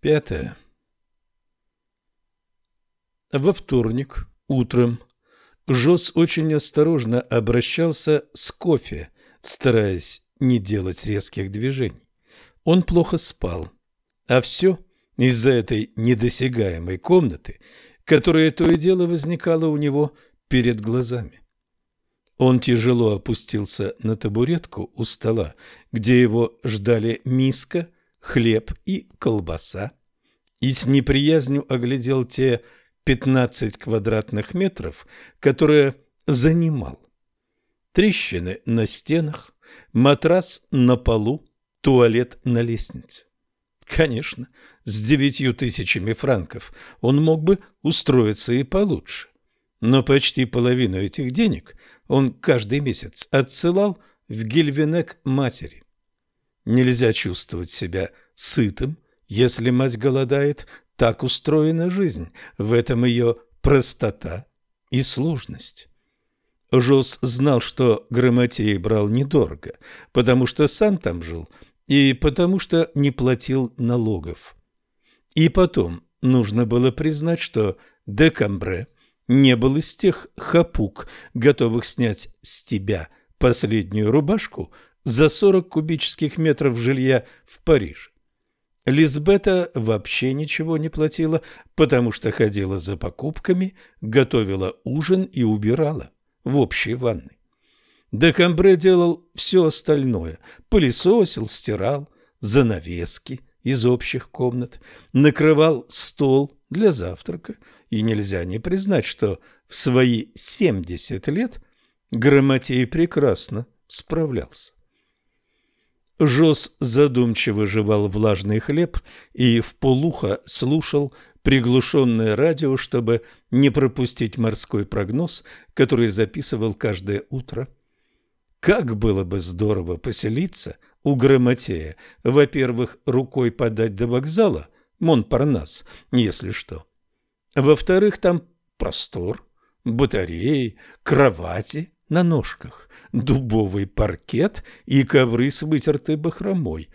Пятое. Во вторник утром Жос очень осторожно обращался с кофе, стараясь не делать резких движений. Он плохо спал, а все из-за этой недосягаемой комнаты, которая то и дело возникала у него перед глазами. Он тяжело опустился на табуретку у стола, где его ждали миска, хлеб и колбаса, и с неприязнью оглядел те 15 квадратных метров, которые занимал. Трещины на стенах, матрас на полу, туалет на лестнице. Конечно, с девятью тысячами франков он мог бы устроиться и получше. Но почти половину этих денег он каждый месяц отсылал в Гильвенек матери. Нельзя чувствовать себя сытым, если мать голодает, так устроена жизнь, в этом ее простота и сложность. Жос знал, что Грамотей брал недорого, потому что сам там жил и потому что не платил налогов. И потом нужно было признать, что Декамбре не был из тех хапук, готовых снять с тебя последнюю рубашку за 40 кубических метров жилья в Париж. Лизбета вообще ничего не платила, потому что ходила за покупками, готовила ужин и убирала в общей ванной. Декамбре делал все остальное – пылесосил, стирал, занавески из общих комнат, накрывал стол для завтрака, и нельзя не признать, что в свои 70 лет Грамотей прекрасно справлялся. Жос задумчиво жевал влажный хлеб и в полухо слушал приглушенное радио, чтобы не пропустить морской прогноз, который записывал каждое утро. Как было бы здорово поселиться у Грамотея, во-первых, рукой подать до вокзала, Монпарнас, если что. Во-вторых, там простор, батареи, кровати на ножках, дубовый паркет и ковры с вытертой бахромой.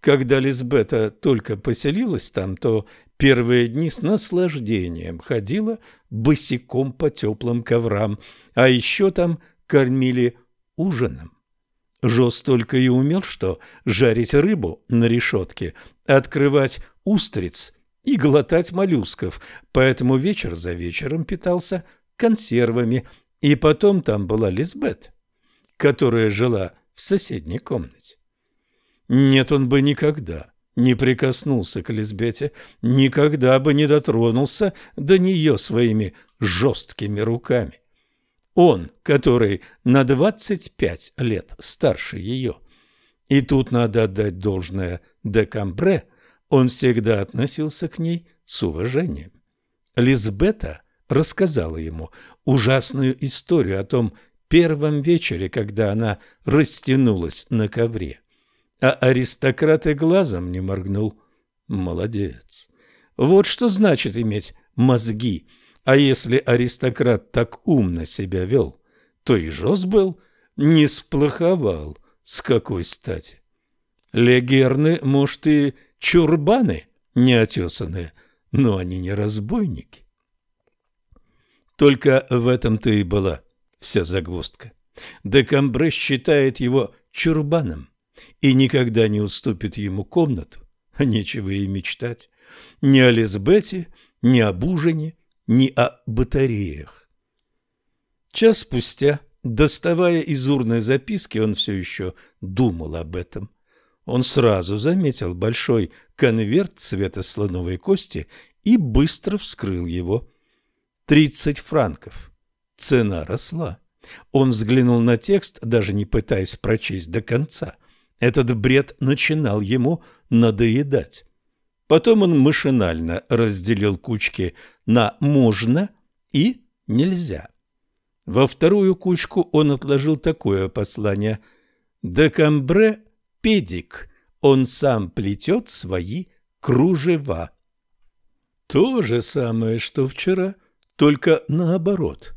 Когда Лизбета только поселилась там, то первые дни с наслаждением ходила босиком по теплым коврам, а еще там кормили ужином. Жос только и умел, что жарить рыбу на решетке, открывать устриц и глотать моллюсков, поэтому вечер за вечером питался консервами, и потом там была Лизбет, которая жила в соседней комнате. Нет, он бы никогда не прикоснулся к Лизбете, никогда бы не дотронулся до нее своими жесткими руками. Он, который на двадцать пять лет старше ее. И тут надо отдать должное Декамбре, он всегда относился к ней с уважением. Лизбета рассказала ему ужасную историю о том первом вечере, когда она растянулась на ковре. А аристократ и глазом не моргнул. Молодец. Вот что значит иметь мозги. А если аристократ так умно себя вел, то и Жос был не сплоховал. С какой стати? Легерны, может, и чурбаны неотесанные, но они не разбойники. Только в этом-то и была вся загвоздка. Декамбре считает его чурбаном и никогда не уступит ему комнату, нечего и мечтать, ни о Лизбете, ни об ужине, ни о батареях. Час спустя, доставая из урной записки, он все еще думал об этом. Он сразу заметил большой конверт цвета слоновой кости и быстро вскрыл его. Тридцать франков. Цена росла. Он взглянул на текст, даже не пытаясь прочесть до конца. Этот бред начинал ему надоедать. Потом он машинально разделил кучки на «можно» и «нельзя». Во вторую кучку он отложил такое послание «Декамбре педик, он сам плетет свои кружева». То же самое, что вчера – только наоборот.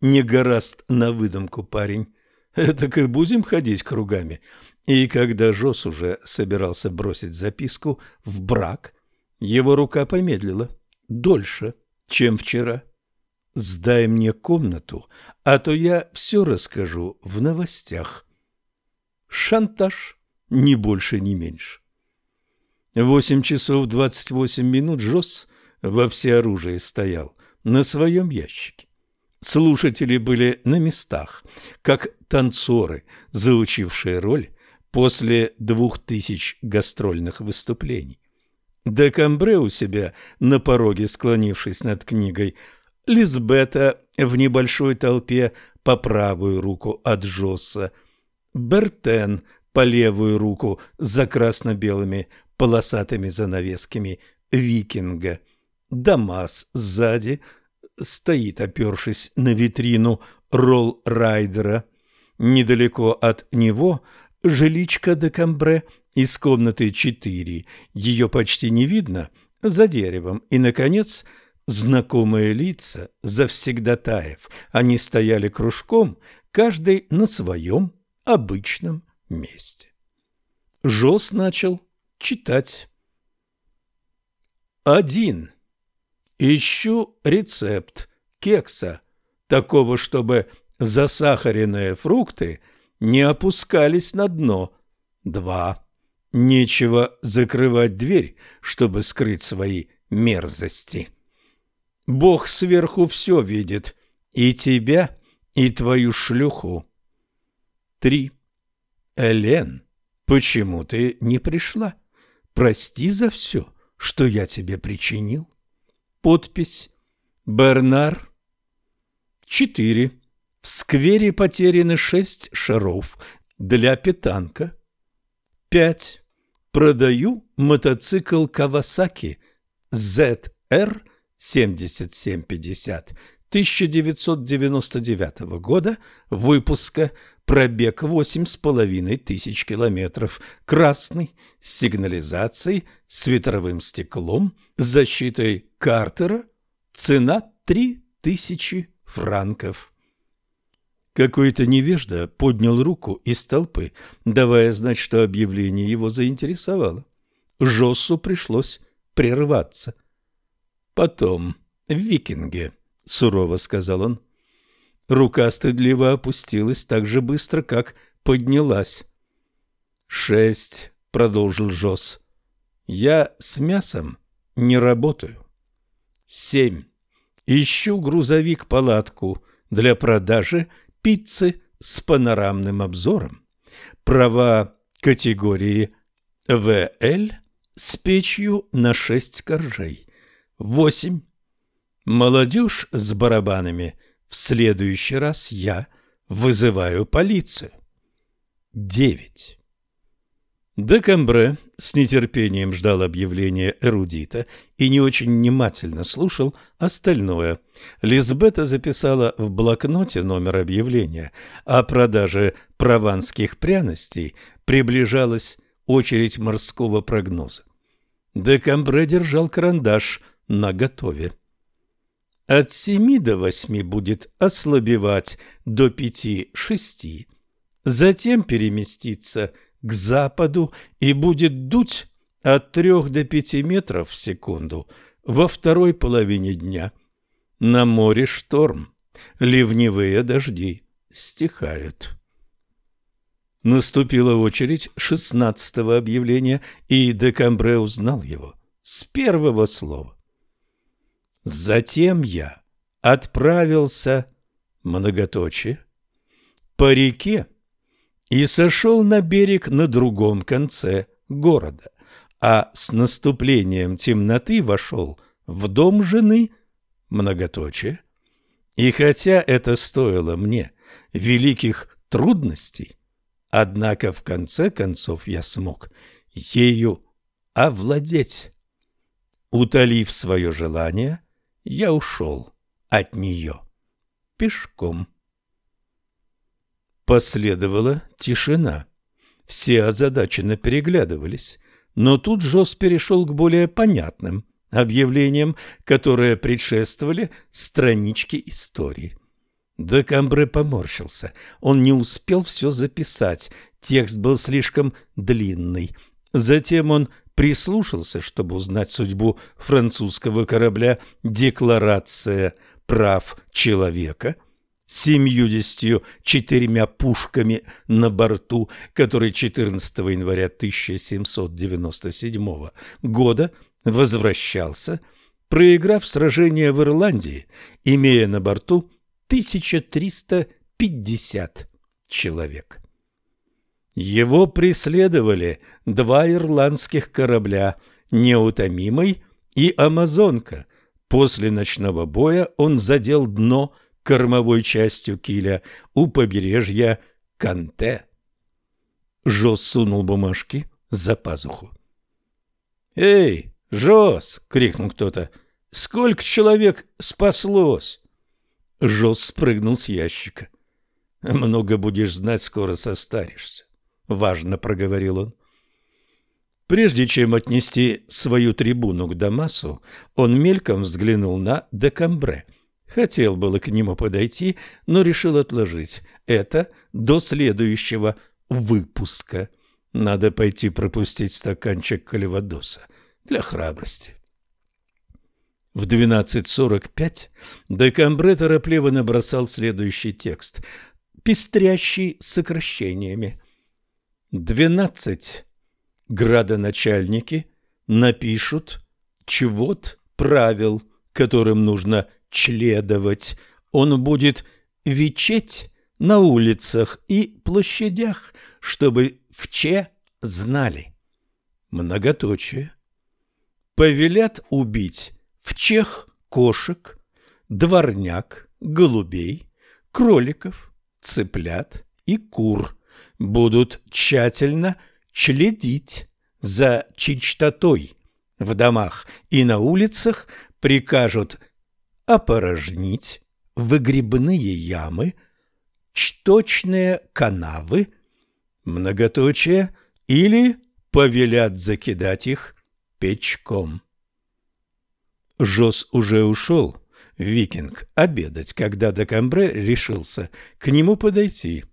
Не гораст на выдумку парень. Так и будем ходить кругами. И когда Жос уже собирался бросить записку в брак, Его рука помедлила. Дольше, чем вчера. Сдай мне комнату, а то я все расскажу в новостях. Шантаж, ни больше, ни меньше. Восемь часов двадцать восемь минут Жос во всеоружии стоял на своем ящике. Слушатели были на местах, как танцоры, заучившие роль после двух тысяч гастрольных выступлений. Декамбре у себя на пороге, склонившись над книгой, Лизбета в небольшой толпе по правую руку от Жосса, Бертен по левую руку за красно-белыми полосатыми занавесками викинга, Дамас сзади – стоит, опершись на витрину ролл-райдера. Недалеко от него жиличка Декамбре из комнаты 4. Ее почти не видно за деревом. И, наконец, знакомые лица завсегдатаев. Они стояли кружком, каждый на своем обычном месте. Жос начал читать. Один Ищу рецепт кекса, такого, чтобы засахаренные фрукты не опускались на дно. Два. Нечего закрывать дверь, чтобы скрыть свои мерзости. Бог сверху все видит, и тебя, и твою шлюху. Три. Элен, почему ты не пришла? Прости за все, что я тебе причинил. Подпись «Бернар». 4. В сквере потеряны шесть шаров для питанка. 5. Продаю мотоцикл Кавасаки ZR 7750 1999 года выпуска, пробег восемь с половиной тысяч километров, красный, с сигнализацией, с ветровым стеклом, защитой Картера, цена три тысячи франков. Какой-то невежда поднял руку из толпы, давая знать, что объявление его заинтересовало. Жоссу пришлось прерваться. Потом, в Викинге, — сурово сказал он. Рука стыдливо опустилась так же быстро, как поднялась. «Шесть», — продолжил Жос. «Я с мясом не работаю». «Семь. Ищу грузовик-палатку для продажи пиццы с панорамным обзором. Права категории ВЛ с печью на шесть коржей. Восемь. Молодежь с барабанами. В следующий раз я вызываю полицию. 9. Декамбре с нетерпением ждал объявления эрудита и не очень внимательно слушал остальное. Лизбета записала в блокноте номер объявления. О продаже прованских пряностей приближалась очередь морского прогноза. Декамбре держал карандаш наготове. От семи до восьми будет ослабевать до пяти-шести, затем переместиться к западу и будет дуть от трех до пяти метров в секунду во второй половине дня. На море шторм, ливневые дожди стихают. Наступила очередь шестнадцатого объявления, и Декамбре узнал его с первого слова. Затем я отправился, многоточие, по реке и сошел на берег на другом конце города, а с наступлением темноты вошел в дом жены, многоточие, и хотя это стоило мне великих трудностей, однако в конце концов я смог ею овладеть. Утолив свое желание, я ушел от нее пешком. Последовала тишина. Все озадаченно переглядывались, но тут Жос перешел к более понятным объявлениям, которые предшествовали страничке истории. Декамбре поморщился. Он не успел все записать, текст был слишком длинный. Затем он прислушался, чтобы узнать судьбу французского корабля «Декларация прав человека», семьюдесятью четырьмя пушками на борту, который 14 января 1797 года возвращался, проиграв сражение в Ирландии, имея на борту 1350 человек. Его преследовали два ирландских корабля «Неутомимый» и «Амазонка». После ночного боя он задел дно кормовой частью киля у побережья Канте. Жос сунул бумажки за пазуху. «Эй, Жос!» — крикнул кто-то. «Сколько человек спаслось?» Жос спрыгнул с ящика. «Много будешь знать, скоро состаришься», — важно проговорил он. Прежде чем отнести свою трибуну к Дамасу, он мельком взглянул на Декамбре. Хотел было к нему подойти, но решил отложить это до следующего выпуска. Надо пойти пропустить стаканчик каливадоса для храбрости. В 12.45 Декамбре торопливо набросал следующий текст, пестрящий сокращениями. «Двенадцать градоначальники напишут чего-то правил, которым нужно следовать. Он будет вечеть на улицах и площадях, чтобы вче знали. Многоточие. Повелят убить в чех кошек, дворняк, голубей, кроликов, цыплят и кур. Будут тщательно следить за чистотой в домах и на улицах, прикажут опорожнить выгребные ямы, чточные канавы, многоточие или повелят закидать их печком. Жос уже ушел, викинг, обедать, когда Декамбре решился к нему подойти.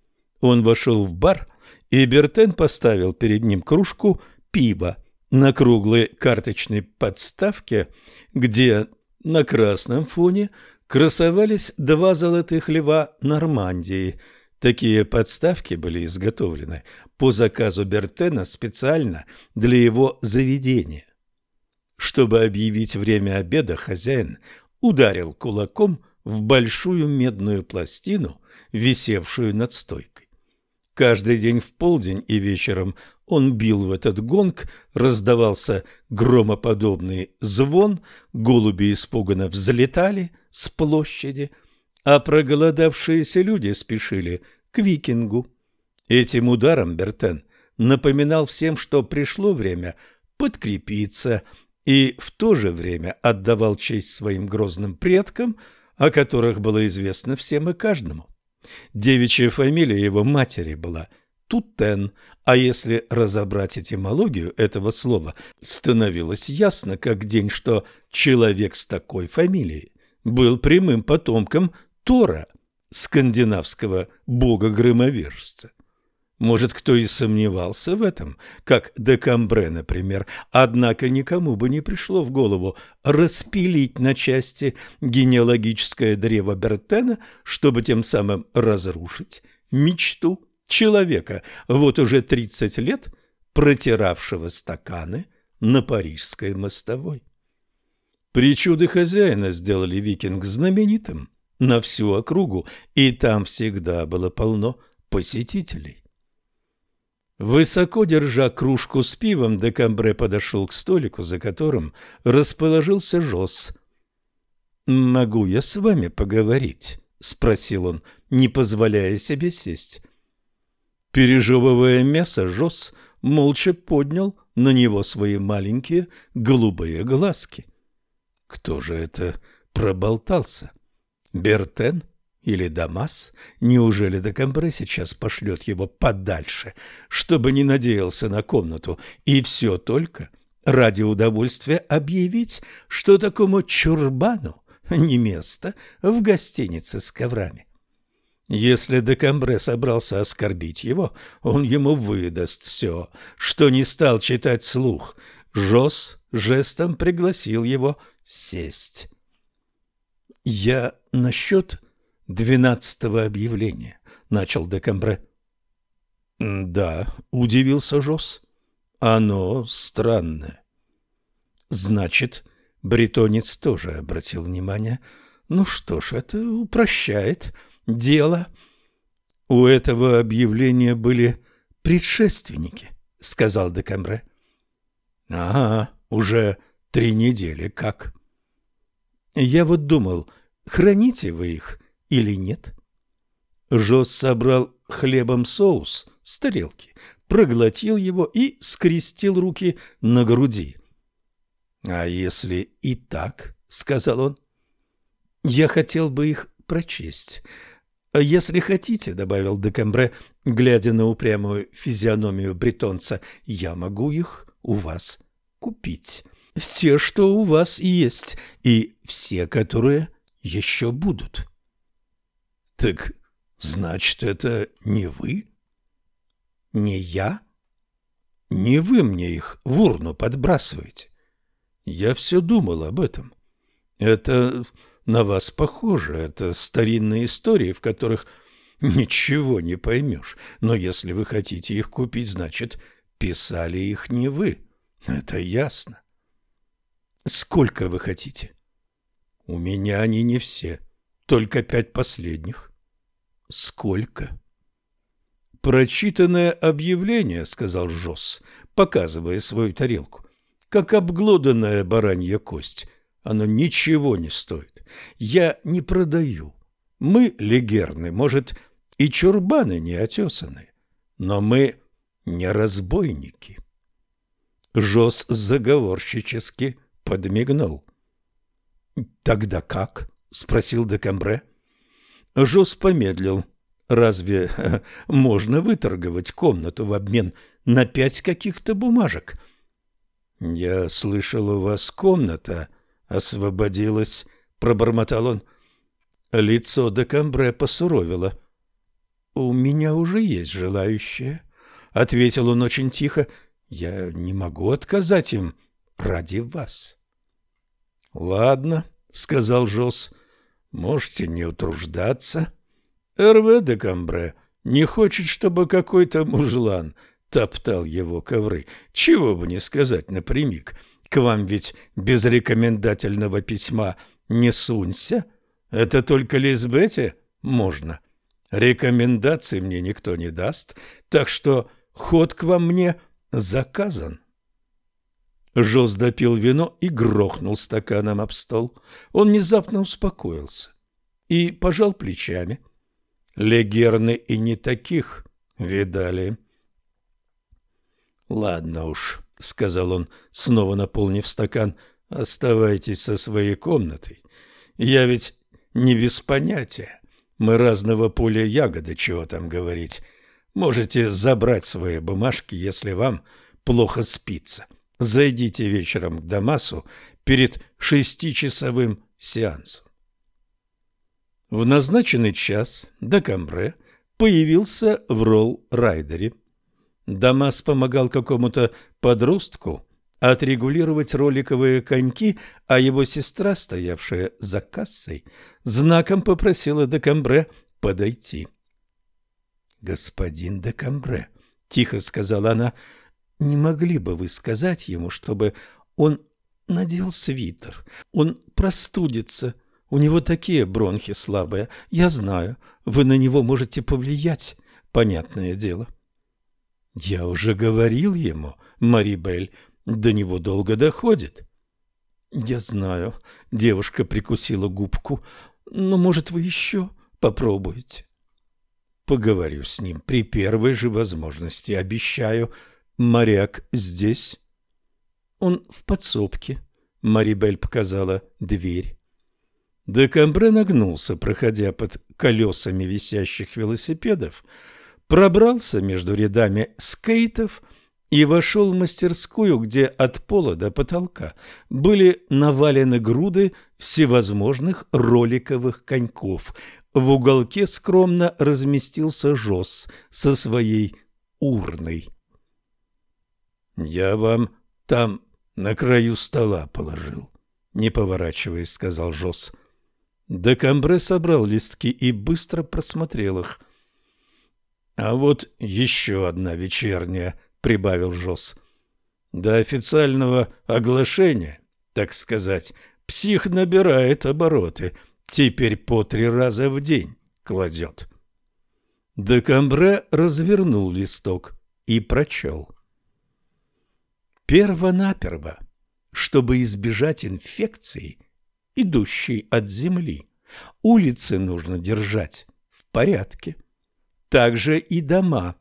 Он вошел в бар, и Бертен поставил перед ним кружку пива на круглой карточной подставке, где на красном фоне красовались два золотых льва Нормандии. Такие подставки были изготовлены по заказу Бертена специально для его заведения. Чтобы объявить время обеда, хозяин ударил кулаком в большую медную пластину, висевшую над стойкой. Каждый день в полдень и вечером он бил в этот гонг, раздавался громоподобный звон, голуби испуганно взлетали с площади, а проголодавшиеся люди спешили к викингу. Этим ударом Бертен напоминал всем, что пришло время подкрепиться – и в то же время отдавал честь своим грозным предкам, о которых было известно всем и каждому. Девичья фамилия его матери была Тутен, а если разобрать этимологию этого слова, становилось ясно как день, что человек с такой фамилией был прямым потомком Тора, скандинавского бога-громовержца. Может, кто и сомневался в этом, как Декамбре, например, однако никому бы не пришло в голову распилить на части генеалогическое древо Бертена, чтобы тем самым разрушить мечту человека, вот уже 30 лет протиравшего стаканы на парижской мостовой. Причуды хозяина сделали викинг знаменитым на всю округу, и там всегда было полно посетителей. Высоко держа кружку с пивом, Декамбре подошел к столику, за которым расположился Жос. «Могу я с вами поговорить?» — спросил он, не позволяя себе сесть. Пережевывая мясо, Жос молча поднял на него свои маленькие голубые глазки. Кто же это проболтался? Бертен? Или Дамас? Неужели Декамбре сейчас пошлет его подальше, чтобы не надеялся на комнату? И все только ради удовольствия объявить, что такому чурбану не место в гостинице с коврами. Если Декамбре собрался оскорбить его, он ему выдаст все, что не стал читать слух Жос жестом пригласил его сесть. «Я насчет двенадцатого объявления», — начал Декамбре. «Да», — удивился Жос, — «оно странное». «Значит, бретонец тоже обратил внимание. Ну что ж, это упрощает дело». «У этого объявления были предшественники», — сказал Декамбре. «Ага, уже три недели как». «Я вот думал, храните вы их или нет?» Жос собрал хлебом соус с тарелки, проглотил его и скрестил руки на груди. «А если и так?» — сказал он. «Я хотел бы их прочесть. «Если хотите», — добавил Декамбре, глядя на упрямую физиономию бретонца, — «я могу их у вас купить. Все, что у вас есть, и все, которые еще будут». «Так, значит, это не вы?» «Не я?» «Не вы мне их в урну подбрасываете. Я все думал об этом. Это на вас похоже. Это старинные истории, в которых ничего не поймешь. Но если вы хотите их купить, значит, писали их не вы. Это ясно. Сколько вы хотите? У меня они не все, только пять последних. Сколько? Прочитанное объявление, сказал Жос, показывая свою тарелку, как обглоданная баранья кость. Оно ничего не стоит. Я не продаю. Мы, легерны, может, и чурбаны не отесаны, но мы не разбойники. Жос заговорщически подмигнул. «Тогда как?» — спросил Декамбре. Жос помедлил. «Разве можно выторговать комнату в обмен на пять каких-то бумажек?» «Я слышал, у вас комната освободилась», — пробормотал он. Лицо Декамбре посуровило. «У меня уже есть желающие», — ответил он очень тихо. «Я не могу отказать им ради вас». «Ладно», — сказал Жос, — «можете не утруждаться». Эрве де Камбре не хочет, чтобы какой-то мужлан топтал его ковры. Чего бы не сказать напрямик. К вам ведь без рекомендательного письма не сунься. Это только Лизбете можно. Рекомендаций мне никто не даст, так что ход к вам мне заказан. Жоз допил вино и грохнул стаканом об стол. Он внезапно успокоился и пожал плечами. Легерны и не таких видали. Ладно уж, — сказал он, снова наполнив стакан, — оставайтесь со своей комнатой. Я ведь не без понятия. Мы разного поля ягоды, чего там говорить. Можете забрать свои бумажки, если вам плохо спится. Зайдите вечером к Дамасу перед шестичасовым сеансом. В назначенный час Декамбре появился в ролл-райдере. Дамас помогал какому-то подростку отрегулировать роликовые коньки, а его сестра, стоявшая за кассой, знаком попросила Декамбре подойти. «Господин Декамбре», — тихо сказала она, — «не могли бы вы сказать ему, чтобы он надел свитер? Он простудится, у него такие бронхи слабые, я знаю, вы на него можете повлиять, понятное дело». Я уже говорил ему, Марибель, до него долго доходит. Я знаю, девушка прикусила губку, но, может, вы еще попробуете? Поговорю с ним при первой же возможности, обещаю. Моряк здесь? Он в подсобке. Марибель показала дверь. Декамбре нагнулся, проходя под колесами висящих велосипедов, пробрался между рядами скейтов и вошел в мастерскую, где от пола до потолка были навалены груды всевозможных роликовых коньков. В уголке скромно разместился Жос со своей урной. «Я вам там На краю стола положил. Не поворачиваясь, сказал Жос. Декамбре собрал листки и быстро просмотрел их. А вот еще одна вечерняя, прибавил Жос. До официального оглашения, так сказать, псих набирает обороты. Теперь по три раза в день кладет. Декамбре развернул листок и прочел. Первонаперво, чтобы избежать инфекции, идущей от земли, улицы нужно держать в порядке. Также и дома,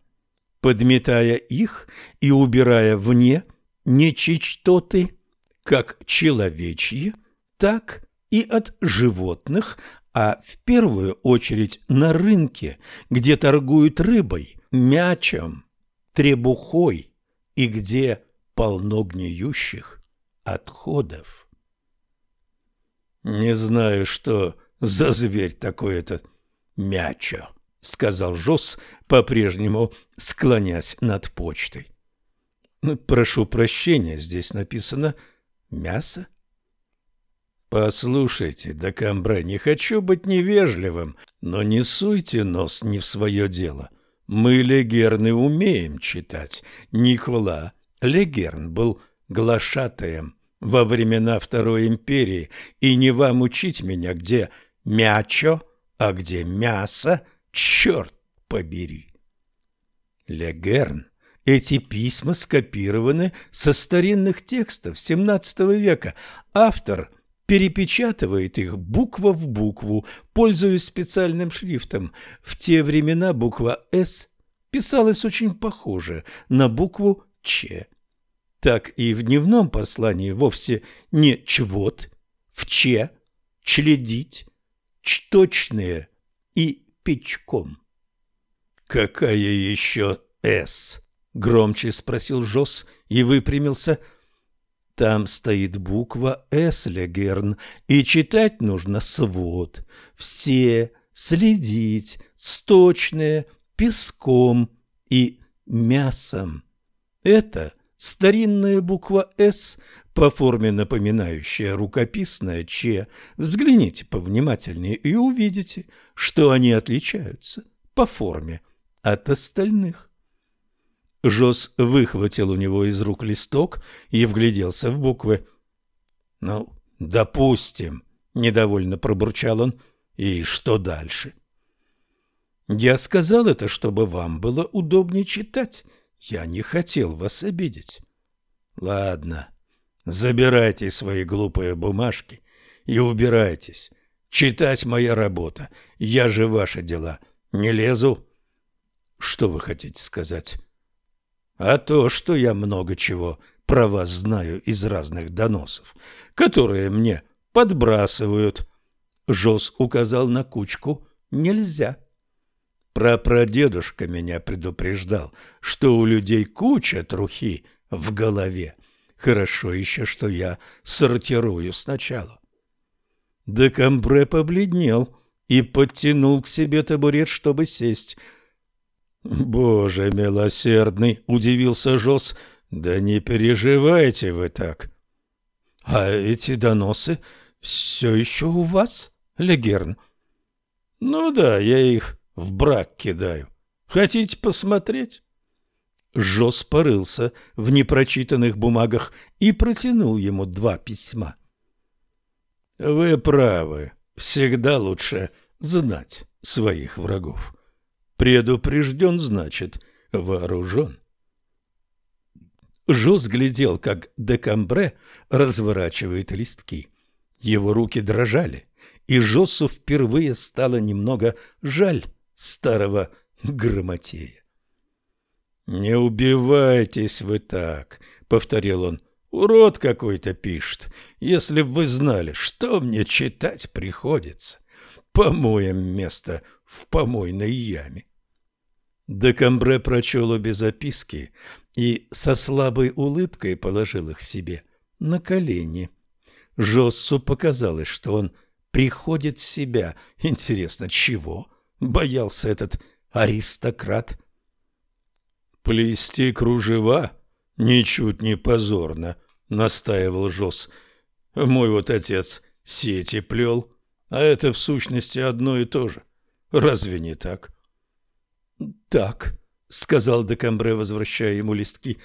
подметая их и убирая вне нечистоты, как человечьи, так и от животных, а в первую очередь на рынке, где торгуют рыбой, мячом, требухой и где полно гниющих отходов. «Не знаю, что за зверь такой этот мячо», — сказал Жос, по-прежнему склонясь над почтой. «Прошу прощения, здесь написано «мясо». «Послушайте, Декамбре, не хочу быть невежливым, но не суйте нос не в свое дело. Мы, легерны, умеем читать. Никола Легерн был глашатаем во времена Второй империи, и не вам учить меня, где мячо, а где мясо, черт побери. Легерн эти письма скопированы со старинных текстов XVII века. Автор – перепечатывает их буква в букву, пользуясь специальным шрифтом. В те времена буква «С» писалась очень похоже на букву «Ч». Так и в дневном послании вовсе не «чвот», в «че», «членить», «чточные» и «печком». «Какая еще «С»?» — громче спросил Жос и выпрямился — там стоит буква «С», Легерн, и читать нужно свод. Все, следить, сточные, песком и мясом. Это старинная буква «С», по форме напоминающая рукописное «Ч». Взгляните повнимательнее и увидите, что они отличаются по форме от остальных. Жос выхватил у него из рук листок и вгляделся в буквы. «Ну, допустим», — недовольно пробурчал он. «И что дальше?» «Я сказал это, чтобы вам было удобнее читать. Я не хотел вас обидеть». «Ладно, забирайте свои глупые бумажки и убирайтесь. Читать моя работа. Я же ваши дела. Не лезу». «Что вы хотите сказать?» а то, что я много чего про вас знаю из разных доносов, которые мне подбрасывают. Жос указал на кучку «нельзя». Прапрадедушка меня предупреждал, что у людей куча трухи в голове. Хорошо еще, что я сортирую сначала. Декамбре побледнел и подтянул к себе табурет, чтобы сесть – «Боже милосердный!» — удивился Жос. «Да не переживайте вы так!» «А эти доносы все еще у вас, Легерн?» «Ну да, я их в брак кидаю. Хотите посмотреть?» Жос порылся в непрочитанных бумагах и протянул ему два письма. «Вы правы. Всегда лучше знать своих врагов». Предупрежден, значит, вооружен. Жос глядел, как Декамбре разворачивает листки. Его руки дрожали, и Жосу впервые стало немного жаль старого грамотея. «Не убивайтесь вы так», — повторил он. «Урод какой-то пишет. Если б вы знали, что мне читать приходится. Помоем место в помойной яме. Декамбре прочел обе записки и со слабой улыбкой положил их себе на колени. Жоссу показалось, что он приходит в себя. Интересно, чего? Боялся этот аристократ. Плести кружева ничуть не позорно, настаивал Жос. Мой вот отец сети плел, а это в сущности одно и то же. Разве не так? Так, сказал Декамбре, возвращая ему листки.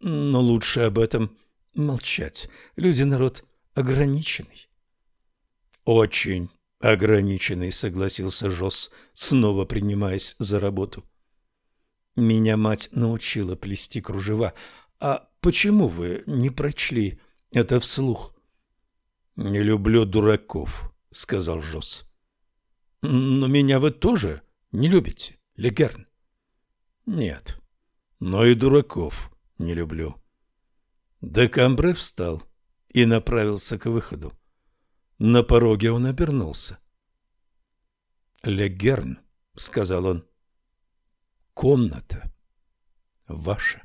Но лучше об этом молчать. Люди народ ограниченный. Очень ограниченный, согласился Жос, снова принимаясь за работу. Меня мать научила плести кружева. А почему вы не прочли это вслух? Не люблю дураков, сказал Жос. Но меня вы тоже не любите, Легерн? Нет. Но и дураков не люблю. Декамбре встал и направился к выходу. На пороге он обернулся. «Легерн», — сказал он, — «комната ваша».